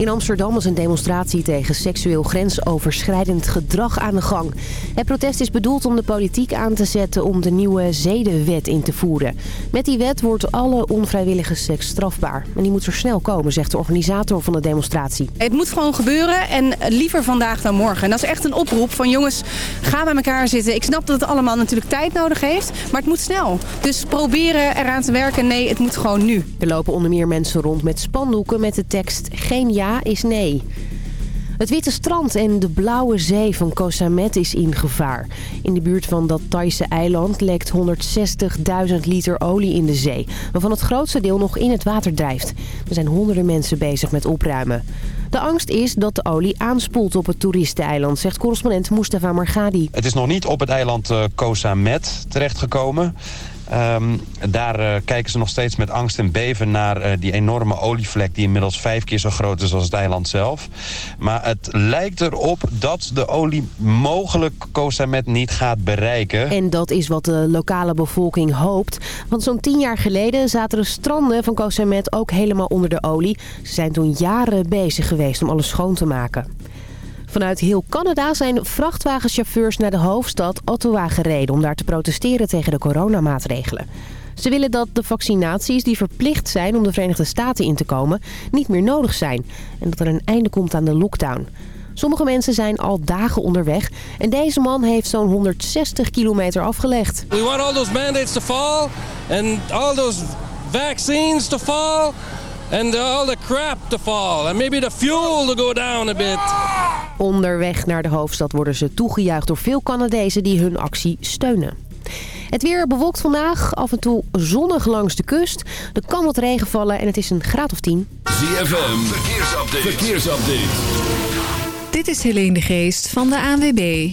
In Amsterdam is een demonstratie tegen seksueel grensoverschrijdend gedrag aan de gang. Het protest is bedoeld om de politiek aan te zetten om de nieuwe zedenwet in te voeren. Met die wet wordt alle onvrijwillige seks strafbaar. En die moet zo snel komen, zegt de organisator van de demonstratie. Het moet gewoon gebeuren en liever vandaag dan morgen. En dat is echt een oproep van jongens, ga bij elkaar zitten. Ik snap dat het allemaal natuurlijk tijd nodig heeft, maar het moet snel. Dus proberen eraan te werken. Nee, het moet gewoon nu. Er lopen onder meer mensen rond met spandoeken met de tekst geen ja is nee. Het witte strand en de blauwe zee van Koh Samet is in gevaar. In de buurt van dat Thaise eiland lekt 160.000 liter olie in de zee... waarvan het grootste deel nog in het water drijft. Er zijn honderden mensen bezig met opruimen. De angst is dat de olie aanspoelt op het toeristeneiland, zegt correspondent Mustafa Margadi. Het is nog niet op het eiland uh, Koh Samet terechtgekomen... Um, daar uh, kijken ze nog steeds met angst en beven naar uh, die enorme olievlek... die inmiddels vijf keer zo groot is als het eiland zelf. Maar het lijkt erop dat de olie mogelijk Kosamet niet gaat bereiken. En dat is wat de lokale bevolking hoopt. Want zo'n tien jaar geleden zaten de stranden van Kosamet ook helemaal onder de olie. Ze zijn toen jaren bezig geweest om alles schoon te maken. Vanuit heel Canada zijn vrachtwagenchauffeurs naar de hoofdstad Ottawa gereden... om daar te protesteren tegen de coronamaatregelen. Ze willen dat de vaccinaties die verplicht zijn om de Verenigde Staten in te komen... niet meer nodig zijn en dat er een einde komt aan de lockdown. Sommige mensen zijn al dagen onderweg en deze man heeft zo'n 160 kilometer afgelegd. We want all those mandates to fall and all those vaccines to fall and all the crap to fall and maybe the fuel to go down a bit. Onderweg naar de hoofdstad worden ze toegejuicht door veel Canadezen die hun actie steunen. Het weer bewolkt vandaag, af en toe zonnig langs de kust. Er kan wat regen vallen en het is een graad of 10. ZFM, verkeersupdate. verkeersupdate. Dit is Helene de Geest van de ANWB.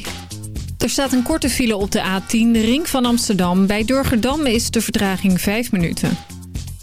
Er staat een korte file op de A10, de ring van Amsterdam. Bij Durgerdam is de vertraging 5 minuten.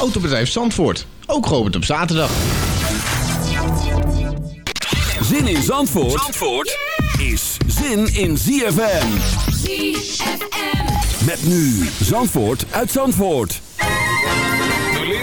Autobedrijf Zandvoort, ook geopend op zaterdag. Zin in Zandvoort, Zandvoort is zin in ZFM. ZFM. Met nu Zandvoort uit Zandvoort.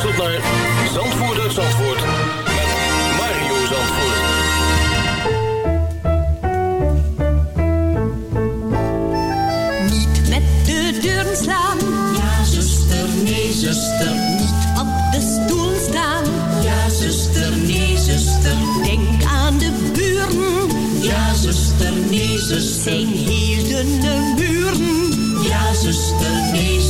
U luistert naar Zandvoort uit Zandvoort met Mario Zandvoort. Niet met de deuren slaan. Ja, zuster, nee, zuster. Niet op de stoel staan. Ja, zuster, nee, zuster. Denk aan de buren. Ja, zuster, nee, zuster. Zijn heel dunne muren. Ja, zuster, nee, zuster.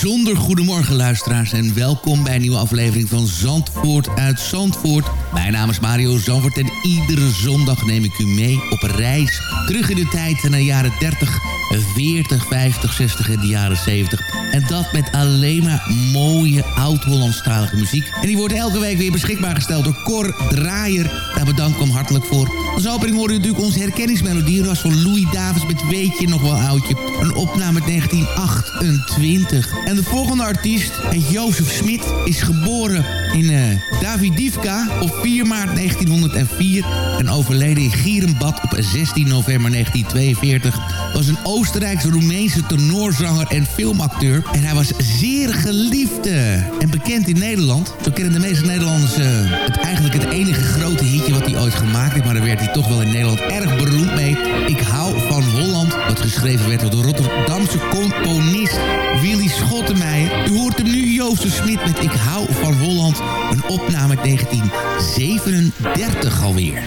Bijzonder goedemorgen luisteraars en welkom bij een nieuwe aflevering van Zandvoort uit Zandvoort. Mijn naam is Mario Zandvoort en iedere zondag neem ik u mee op reis. Terug in de tijd naar de jaren 30, 40, 50, 60 en de jaren 70. En dat met alleen maar mooie oud-Hollandstalige muziek. En die wordt elke week weer beschikbaar gesteld door Cor Draaier. Daar bedank ik hem hartelijk voor. Als opening hoorde u natuurlijk onze herkenningsmelodie. Dat was van Louis Davis met Weet je nog wel oudje. Een opname uit 1928. En de volgende artiest, Jozef Smit, is geboren in uh, Davidivka op 4 maart 1904. En overleden in Gierenbad op 16 november 1942. Was een Oostenrijks-Roemeense tenorzanger en filmacteur. En hij was zeer geliefd uh, en bekend in Nederland. Zo kennen de meeste Nederlanders uh, het eigenlijk het enige grote hitje wat hij ooit gemaakt heeft. Maar daar werd hij toch wel in Nederland erg beroemd mee. Ik hou van Holland. Wat geschreven werd door de Rotterdamse componist Willy Schottenmeijer. U hoort hem nu, Jozef Smit met Ik hou van Holland. Een opname uit 1937 alweer.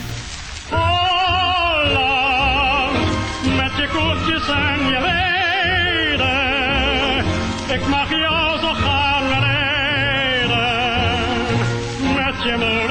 Holland, met je koetjes en je leden. Ik mag jou zo gaan rijden, met je molens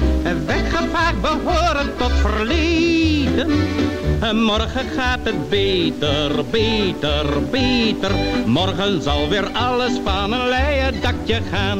Weggevaagd behoren tot verleden. Morgen gaat het beter, beter, beter. Morgen zal weer alles van een leien dakje gaan.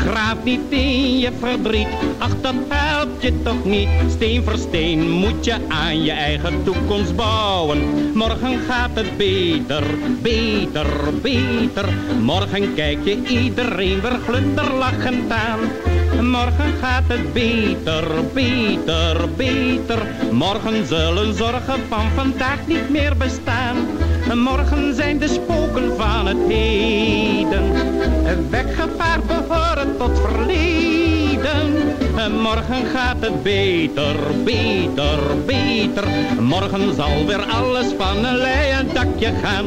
Graaf niet in je verdriet, ach dat helpt je toch niet. Steen voor steen moet je aan je eigen toekomst bouwen. Morgen gaat het beter, beter, beter. Morgen kijk je iedereen weer glunderlachend aan. Morgen gaat het beter, beter, beter. Morgen zullen zorgen van vandaag niet meer bestaan. Morgen zijn de spoken van het heden. Weggevaard behoren tot verleden. Morgen gaat het beter, beter, beter. Morgen zal weer alles van een leien dakje gaan.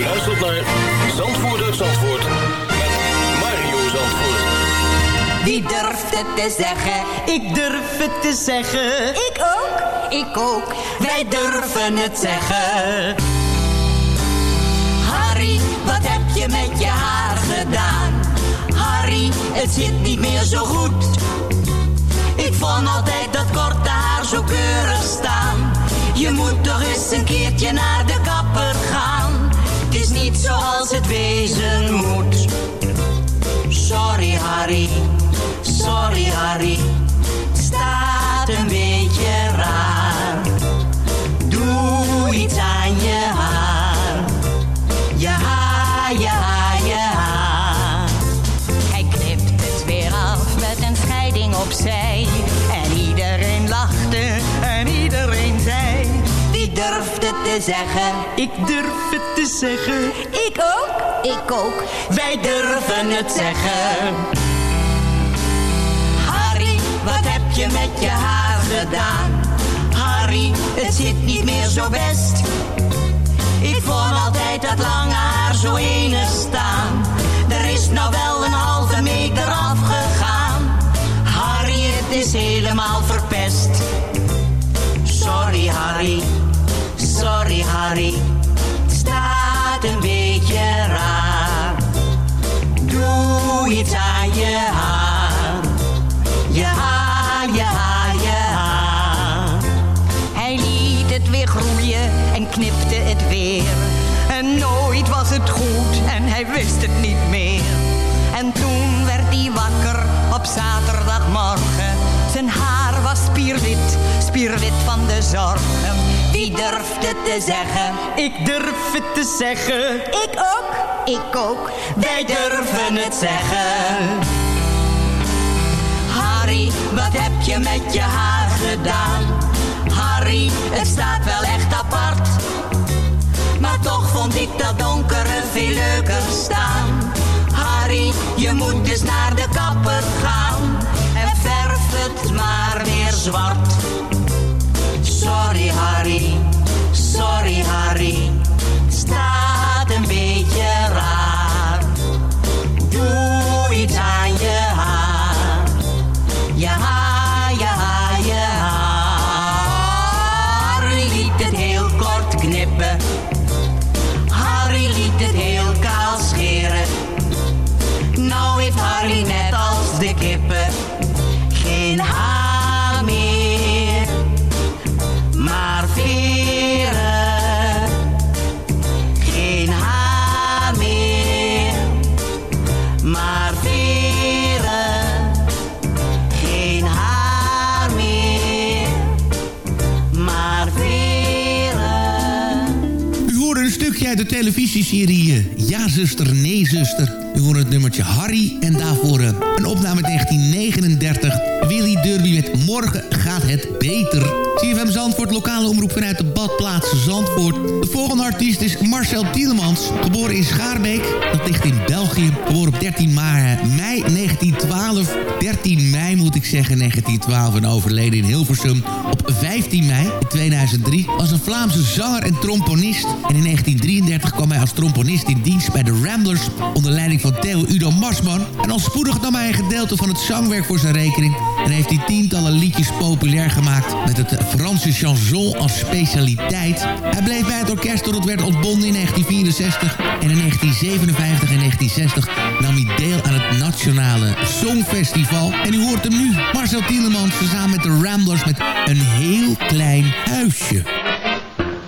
U luistert naar Zandvoort uit Zandvoort met Mario Zandvoort. Wie durft het te zeggen? Ik durf het te zeggen. Ik ook. Ik ook. Wij durven het zeggen. Harry, wat heb je met je haar gedaan? Harry, het zit niet meer zo goed. Ik vond altijd dat korte haar zo keurig staan. Je moet toch eens een keertje naar de is niet zoals het wezen moet. Sorry Harry, sorry Harry, staat een beetje raar. Doe iets aan je haar, je haar, te zeggen? Ik durf het te zeggen. Ik ook. Ik ook. Wij durven het zeggen. Harry, wat heb je met je haar gedaan? Harry, het zit niet meer zo best. Ik vond altijd dat lange haar zo enig staan. Er is nou wel een halve meter afgegaan. Harry, het is helemaal verpest. Sorry Harry, Harry. Het staat een beetje raar. Doe iets aan je haar. Je haar, je haar, je haar. Hij liet het weer groeien en knipte het weer. En nooit was het goed en hij wist het niet meer. En toen werd hij wakker op zaterdagmorgen. Zijn haar was spierwit, spierwit van de zorgen. Wie durft het te zeggen? Ik durf het te zeggen. Ik ook, ik ook. Wij durven het zeggen. Harry, wat heb je met je haar gedaan? Harry, het staat wel echt apart. Maar toch vond ik dat donkere veel leuker staan. Harry, je moet dus naar de kapper gaan. En verf het maar weer zwart. Sorry Harry, sorry Harry. Staat een beetje raar. Doe iets aan je de televisieserie eh, Ja zuster, nee zuster. U het nummertje Harry en daarvoor eh, een opname 1939. Willy Derby met Morgen gaat het beter. CFM Zandvoort, lokale omroep vanuit de badplaats Zandvoort. De volgende artiest is Marcel Tielemans, geboren in Schaarbeek. Dat ligt in België, geboren op 13 ma- eh, mei 1912. 13 mei moet ik zeggen, 1912 en overleden in Hilversum op 15 mei 2003. Was een Vlaamse zanger en tromponist. En in 1933 kwam hij als tromponist in dienst bij de Ramblers... onder leiding van Theo Udo Marsman. En al spoedig nam hij een gedeelte van het zangwerk voor zijn rekening... en heeft hij tientallen liedjes populair gemaakt... met het Franse chanson als specialiteit. Hij bleef bij het orkest tot het werd ontbonden in 1964... en in 1957 en 1960 nam hij deel aan het Nationale Songfestival. En u hoort hem nu, Marcel Tielemans... samen met de Ramblers met een heel klein huisje.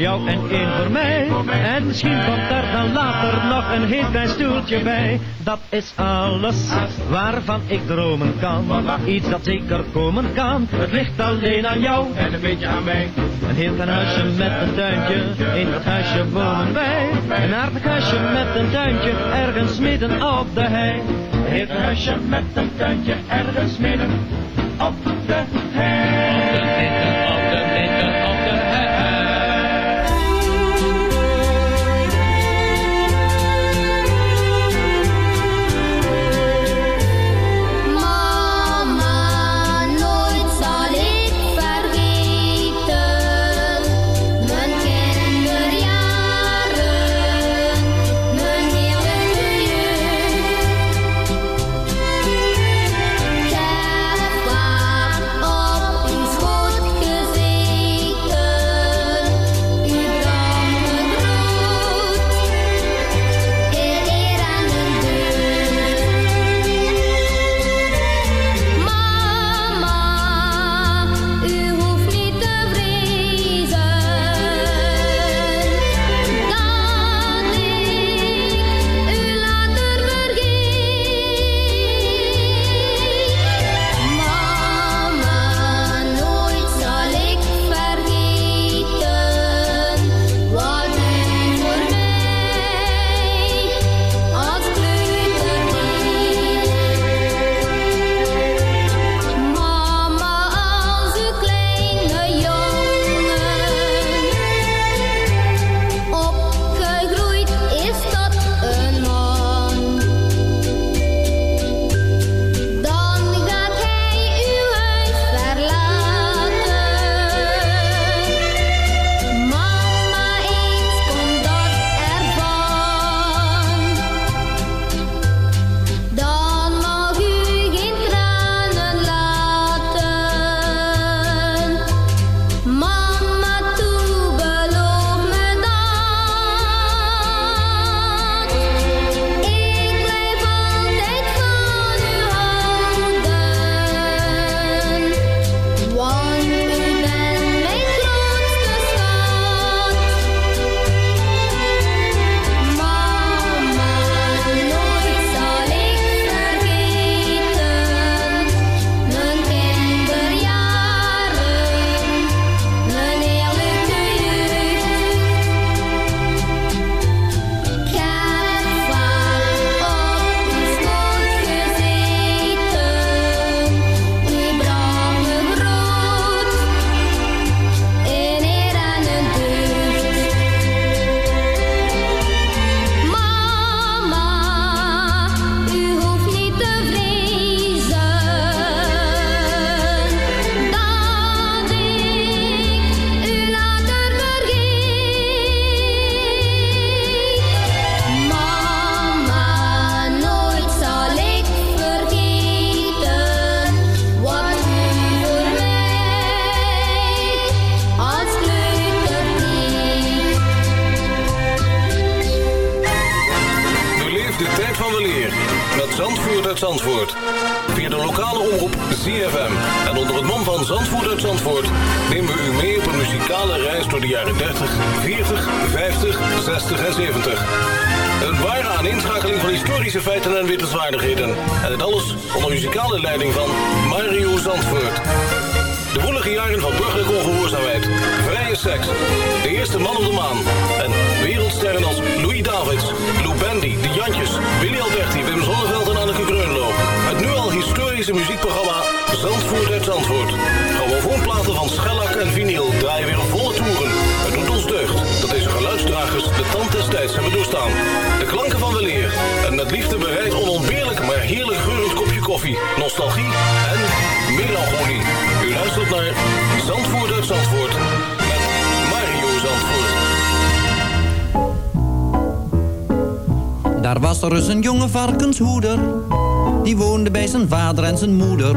Jou en één voor mij. En misschien komt er dan later nog een heel klein stoeltje bij. Dat is alles waarvan ik dromen kan. Iets dat zeker komen kan, het ligt alleen aan jou en een beetje aan mij. Een heel klein huisje met een tuintje, in dat huisje wonen wij. Een aardig huisje met een tuintje, ergens midden op de hei. Een heel klein huisje met een tuintje, ergens midden op de hei.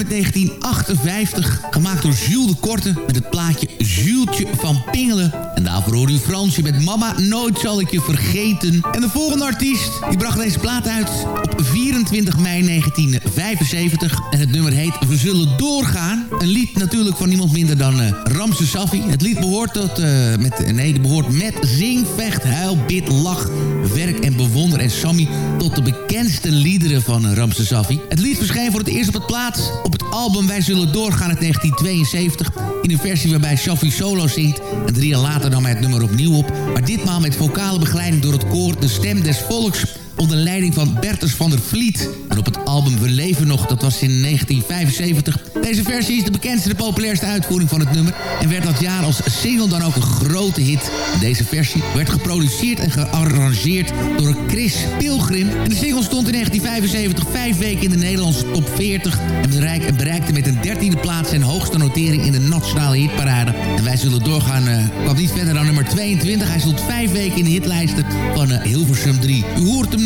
Opname uit 1958, gemaakt door Jules de Korte... met het plaatje Jultje van Pingelen. En daarvoor hoorde u Fransje met Mama, nooit zal ik je vergeten. En de volgende artiest, die bracht deze plaat uit op 24 mei 1975. En het nummer heet We Zullen Doorgaan. Een lied natuurlijk van niemand minder dan Ramse Safi. Het lied behoort tot, met, nee, het behoort met Zing, Vecht, Huil, Bid, Lach, Werk en Bewonder en Sammy... tot de bekendste liederen van Ramse Safi. Het lied verscheen voor het eerst op het plaats op het album Wij Zullen Doorgaan uit 1972... in een versie waarbij Safi solo zingt. En drie jaar later nam hij het nummer opnieuw op... maar ditmaal met vocale begeleiding door het koor De Stem des Volks onder leiding van Bertus van der Vliet. En op het album We Leven Nog, dat was in 1975. Deze versie is de bekendste en de populairste uitvoering van het nummer... en werd dat jaar als single dan ook een grote hit. Deze versie werd geproduceerd en gearrangeerd door Chris Pilgrim. En de single stond in 1975 vijf weken in de Nederlandse top 40... en bereikte, met een dertiende plaats zijn hoogste notering in de nationale hitparade. En wij zullen doorgaan, uh, kwam niet verder dan nummer 22. Hij stond vijf weken in de hitlijsten van uh, Hilversum 3. U hoort hem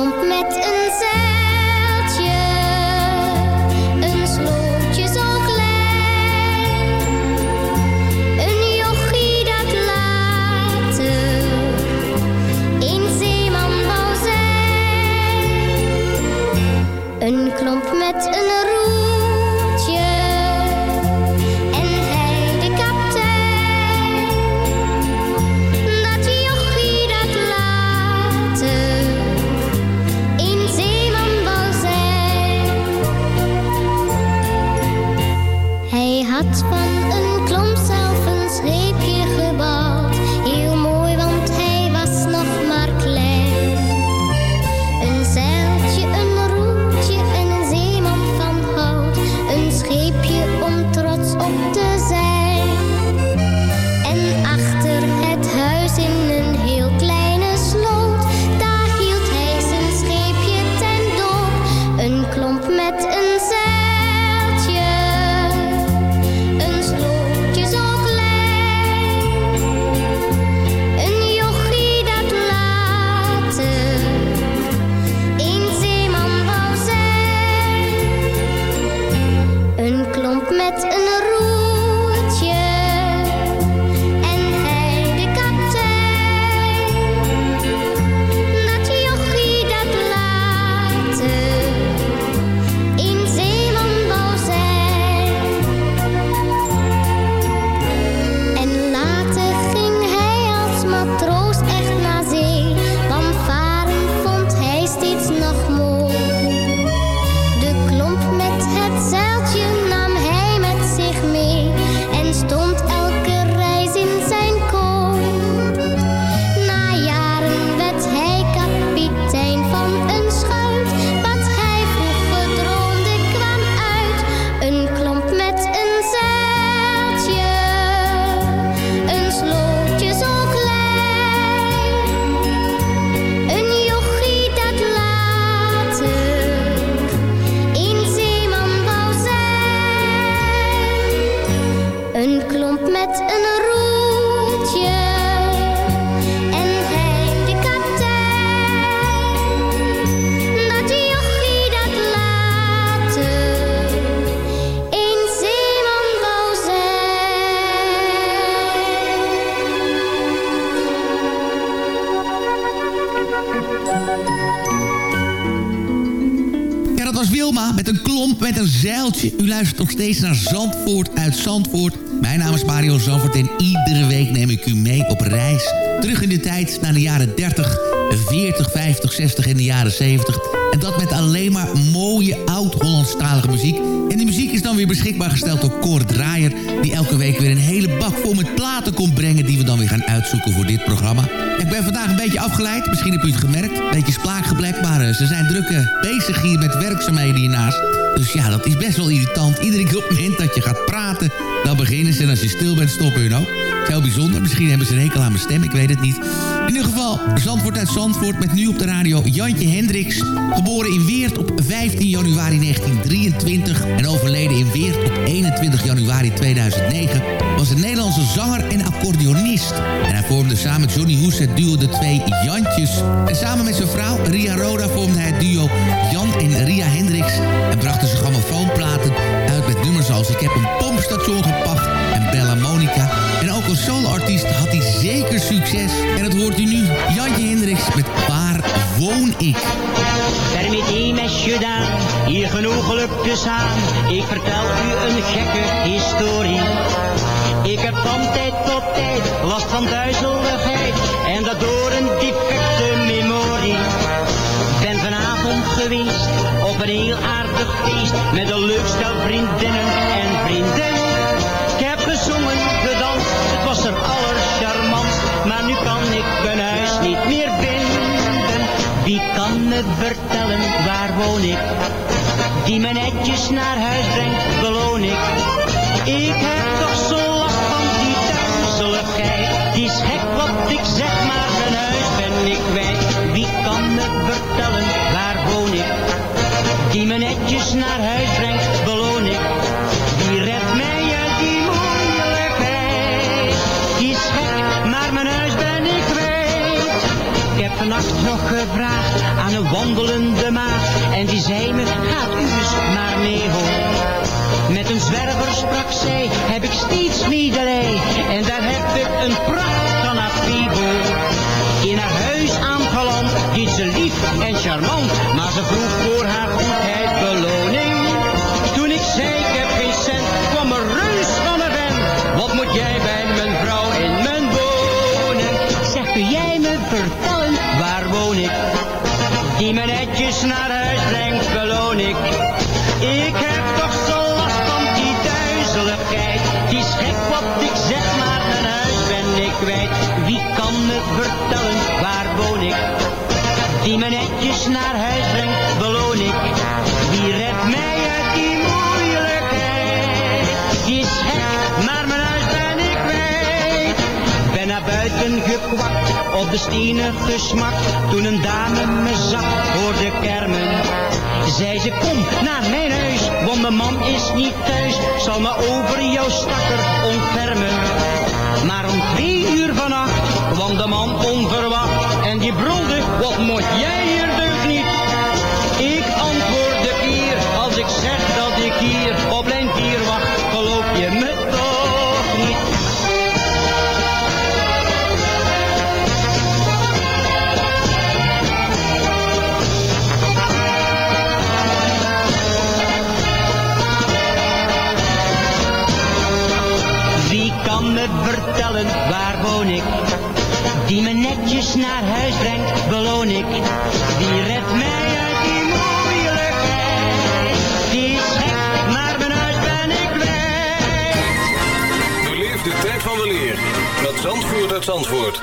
klomp met een zij. Steeds naar Zandvoort uit Zandvoort. Mijn naam is Mario Zandvoort en iedere week neem ik u mee op reis. Terug in de tijd naar de jaren 30, 40, 50, 60 en de jaren 70. En dat met alleen maar mooie oud-Hollandstalige muziek. En die muziek is dan weer beschikbaar gesteld door Cor Draaier... die elke week weer een hele bak vol met platen komt brengen... die we dan weer gaan uitzoeken voor dit programma. Ik ben vandaag een beetje afgeleid, misschien heb u het gemerkt. Een beetje spraakgeblek, maar eh, ze zijn druk eh, bezig hier met werkzaamheden hiernaast. Dus ja, dat is best wel irritant. Iedere keer op het moment dat je gaat praten, dan beginnen ze. En als je stil bent, stoppen hun ook. Heel bijzonder. Misschien hebben ze een hekel aan mijn stem, ik weet het niet. In ieder geval, Zandvoort uit Zandvoort met nu op de radio Jantje Hendricks. Geboren in Weert op 15 januari 1923 en overleden in Weert op 21 januari 2009... was een Nederlandse zanger en accordeonist. En hij vormde samen met Johnny Hoes het duo De Twee Jantjes. En samen met zijn vrouw Ria Roda vormde hij het duo Jan en Ria Hendricks... ik? Permitteer mesje daar, hier genoeg geluk staan. Ik vertel u een gekke historie. Ik heb van tijd tot tijd last van duizeligheid. En dat door een defecte memorie. Ben vanavond geweest op een heel aardig feest. Met een leuk stel vriendinnen vertellen, waar woon ik? Die me netjes naar huis brengt, beloon ik. Ik heb toch zo last van die duizeligheid. Die is gek wat ik zeg, maar mijn huis ben ik kwijt. Wie kan me vertellen, waar woon ik? Die me netjes naar huis brengt, beloon ik. Die redt mij uit die moeilijkheid. Die is gek, maar mijn huis ben ik kwijt. Ik heb vannacht nog gevraagd aan een wandelende maag. En die zei me, gaat u eens maar mee hoor. Met een zwerver sprak zij, heb ik steeds medelij. En daar heb ik een pracht van Apibo. In haar huis aangeland, deed ze lief en charmant. Maar ze vroeg voor haar goedheid beloning. Toen ik zei, ik heb geen cent, kwam een reus van een vent. Wat moet jij bij mijn Die me netjes naar huis brengt, beloon ik. Ik heb toch zo last van die duizeligheid. is gek wat ik zeg, maar mijn huis ben ik kwijt. Wie kan me vertellen, waar woon ik? Die me netjes naar huis brengt, beloon ik. Wie redt mij uit die moeilijkheid? Het is gek, maar mijn huis ben ik kwijt. Ben naar buiten gekwakt, op de stenen gesmakt. Toen een dame me zag voor de kermen. Zei ze, kom naar mijn huis, want mijn man is niet thuis. Zal me over jouw stakker ontfermen. Maar om twee uur vannacht kwam de man onverwacht. En die brulde, wat moet jij hier deugd waar woon ik? Die me netjes naar huis brengt, beloon ik. Wie redt mij uit die moeilijkheid? Die is gek, maar mijn huis ben ik kwijt. Beleef de tijd van de leer met Zandvoort uit Zandvoort.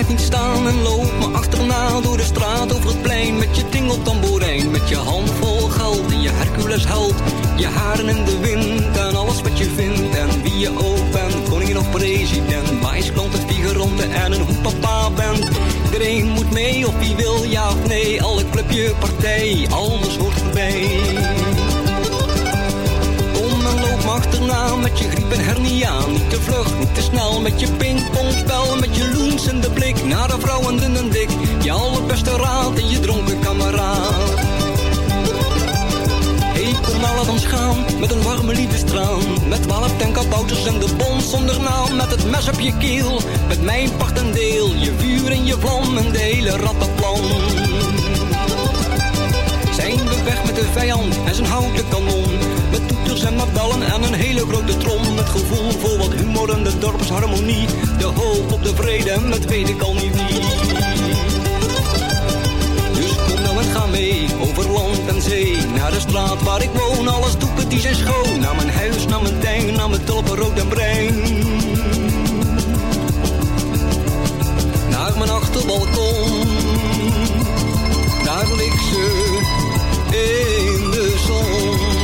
blijf niet staan en loop me achterna door de straat over het plein met je tingeltamboerijn, met je hand vol geld en je Hercules held, je haren in de wind en alles wat je vindt. En wie je ook bent, koningin of president, wijsklant en figuranten en een hoe papa bent. Iedereen moet mee of wie wil ja of nee, alle clubje partij, alles hoort erbij. En me achterna met je griep en hernia. Niet te vlug, niet te snel met je pingpongspel. Met je loens en de blik naar de vrouwen dun en dik. Je allerbeste raad en je dronken kameraad. Hey, kom laat ons gaan met een warme liefdestraan. Met twaalf tenkabouters en de bons zonder naam. Met het mes op je keel, met mijn part en deel. Je vuur en je vlam en de hele rattenplan. Weg met de vijand en zijn houten kanon. Met toeters en mabellen en een hele grote trom. Met gevoel voor wat humor en de dorpsharmonie. De hoop op de vrede dat weet ik al niet wie. Dus kom nou en ga mee over land en zee. Naar de straat waar ik woon, alles doeken die zijn schoon. Naar mijn huis, naar mijn tuin, naar mijn tulpen rood en bruin. Naar mijn achterbalkon, daar ligt ze in de zon.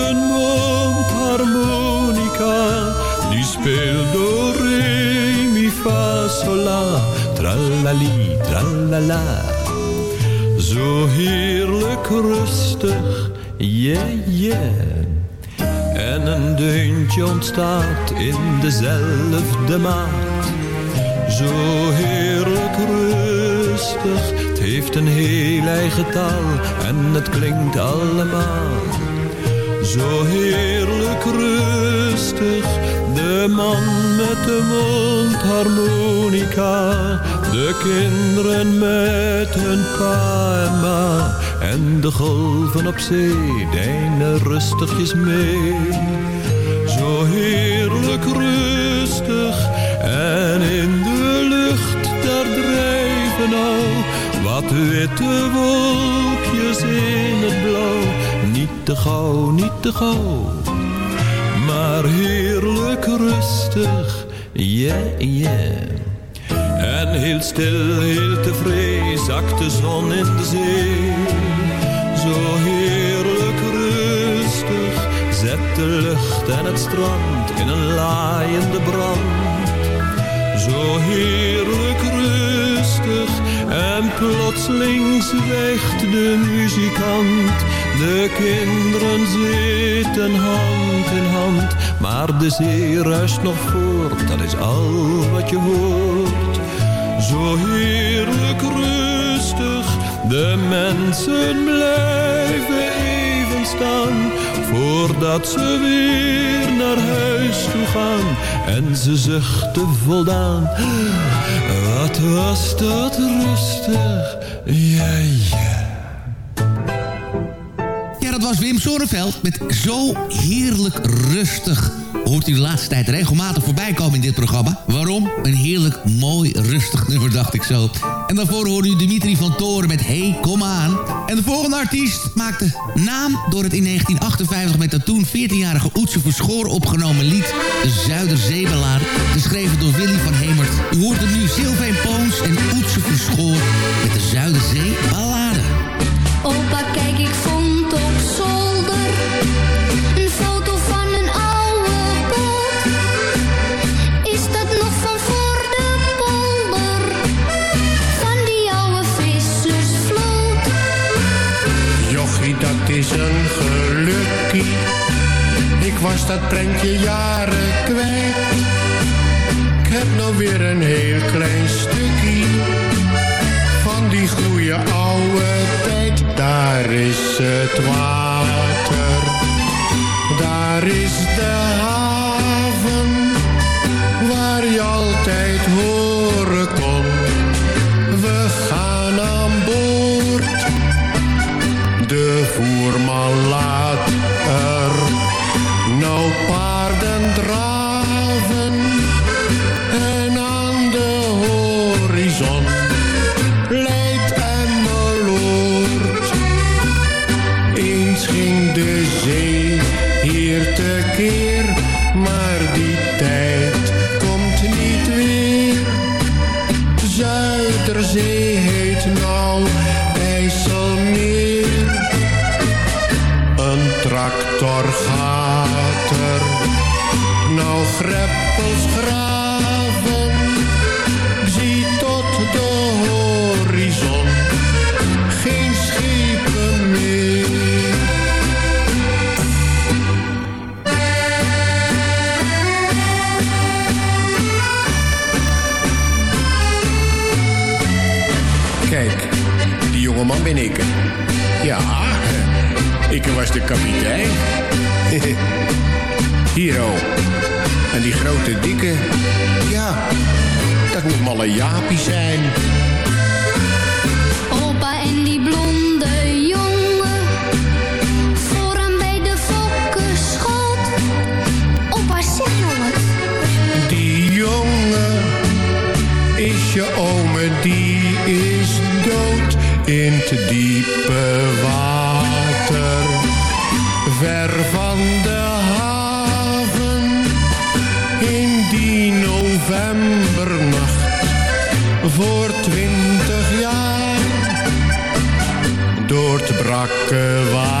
tralala. Zo heerlijk rustig, yeah, yeah. En een deuntje ontstaat in dezelfde maat. Zo heerlijk rustig, het heeft een heel eigen taal en het klinkt allemaal. Zo heerlijk rustig, de man met de mondharmonica. De kinderen met hun pa en ma. En de golven op zee deinen rustigjes mee. Zo heerlijk rustig en in de lucht daar drijven al wat witte wolkjes in het blauw. Niet te gauw, niet te gauw, maar heerlijk rustig, yeah, yeah. En heel stil, heel tevreden zakt de zon in de zee. Zo heerlijk rustig zet de lucht en het strand in een laaiende brand. Zo heerlijk rustig en plotseling zwijgt de muzikant. De kinderen zitten hand in hand, maar de zee ruist nog voort, dat is al wat je hoort. Zo heerlijk rustig, de mensen blijven even staan, voordat ze weer naar huis toe gaan. En ze zuchten voldaan, wat was dat rustig, ja ja. Ja, dat was Wim Sonneveld met Zo Heerlijk Rustig. Hoort u de laatste tijd regelmatig voorbij komen in dit programma. Waarom? Een heerlijk, mooi, rustig nummer, dacht ik zo. En daarvoor hoorde u Dimitri van Toren met Hey, kom aan. En de volgende artiest maakte naam door het in 1958 met de toen 14-jarige Oetse Verschoor opgenomen lied De Zuiderzeebelaar. Geschreven door Willy van Hemert. U hoort het nu Sylvain Poons en Oetse Verschoor met de Zuiderzeeballade. Opa, kijk, ik vond op zolder Was dat prentje jaren kwijt. Ik heb nou weer een heel klein stukje van die goede oude tijd. Daar is het water, daar is ben ik. Ja, ik was de kapitein. Hier oh. En die grote dikke, ja, dat moet malle Jaapie zijn. Opa en die blonde jongen, vooraan bij de fokkenschot. Opa, zeg nou wat. Die jongen is je ome, die in het diepe water, ver van de haven, in die novembernacht voor twintig jaar. Door het brakke water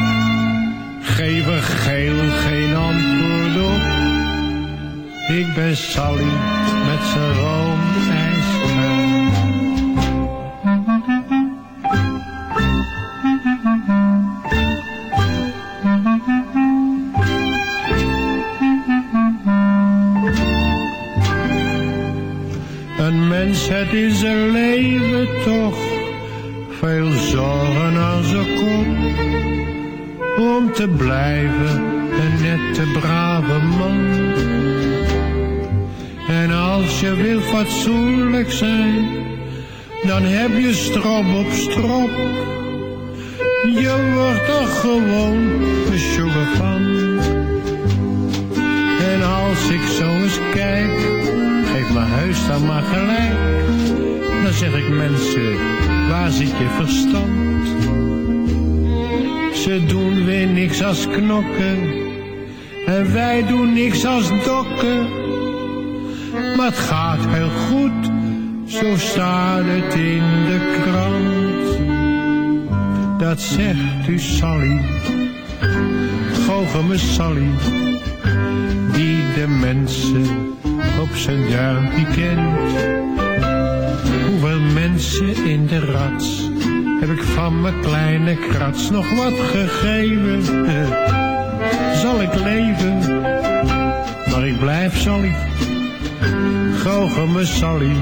Geef er geel geen antwoord op. Ik ben Sally met zijn roomijskraan. Een mens het in zijn leven toch Te blijven een nette brave man. En als je wil fatsoenlijk zijn, dan heb je strop op strop. Je wordt er gewoon sugar van. En als ik zo eens kijk, geef mijn huis dan maar gelijk. Dan zeg ik mensen, waar zit je verstand? Ze doen weer niks als knokken. En wij doen niks als dokken. Maar het gaat heel goed, zo staat het in de krant. Dat zegt u Sally, goochel me Sally, die de mensen op zijn duimpje kent. Hoeveel mensen in de rats heb ik van mijn kleine krats nog wat gegeven? Zal ik leven, maar ik blijf Sally, goochel me Sally.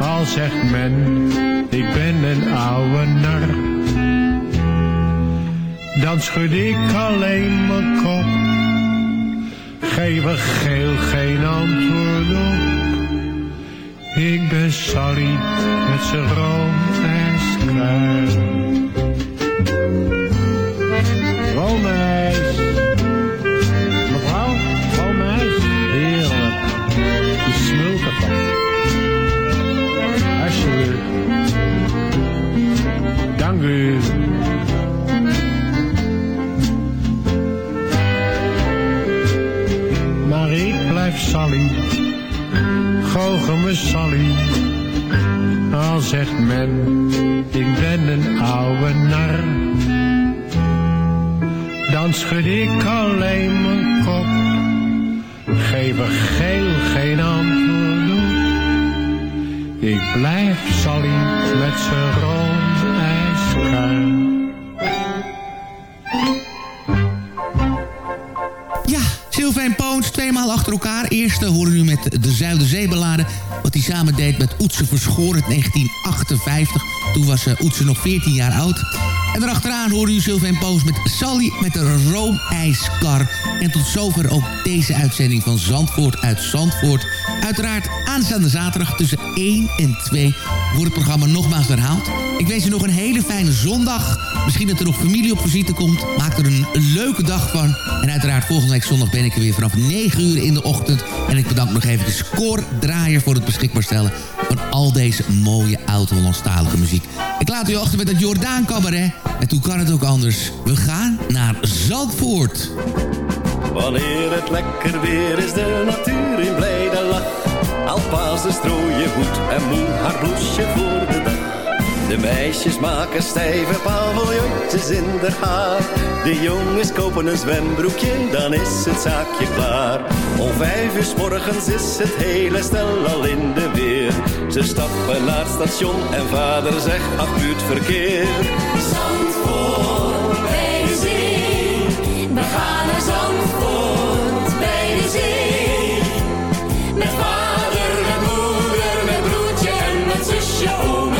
Al zegt men, ik ben een oude nar. Dan schud ik alleen mijn kop. Geef er geel geen antwoord op. Ik ben Sally met zijn roomijskraag. Roomijs. Mevrouw, roomijs. Heerlijk. Die smult ervan. Alsjeblieft. Dank u. Maar ik blijf Sally, goochel me Sally. Zegt men, ik ben een oude nar. Dan schud ik alleen mijn kop. Geef er geel geen antwoord. Ik blijf Sally met zijn roomijskraag. Ja, Sylvain Poons, tweemaal achter elkaar. Eerste horen we nu met de Zuiderzeebeladen. Samen deed met Oetse Verschoor in 1958. Toen was uh, Oetse nog 14 jaar oud. En daarachteraan hoorde u Sylvain Poos met Sally met de roomijskar. En tot zover ook deze uitzending van Zandvoort uit Zandvoort. Uiteraard aanstaande zaterdag tussen 1 en 2 wordt het programma nogmaals herhaald. Ik wens u nog een hele fijne zondag. Misschien dat er nog familie op visite komt. Maak er een, leuke dag van. En uiteraard volgende week zondag ben ik er weer vanaf 9 uur in de ochtend. En ik bedank nog even de score-draaier voor het beschikbaar stellen... van al deze mooie oud-Hollandstalige muziek. Ik laat u achter met het Jordaan Cabaret. En hoe kan het ook anders? We gaan naar Zandvoort. Wanneer het lekker weer is, de natuur in lach. Alpazen strooien hoed en moe haar bloesje voor de dag. De meisjes maken stijve paviljoentjes in de haar. De jongens kopen een zwembroekje, dan is het zaakje klaar. Om vijf uur morgens is het hele stel al in de weer. Ze stappen naar het station en vader zegt, ach verkeer. Met zusje,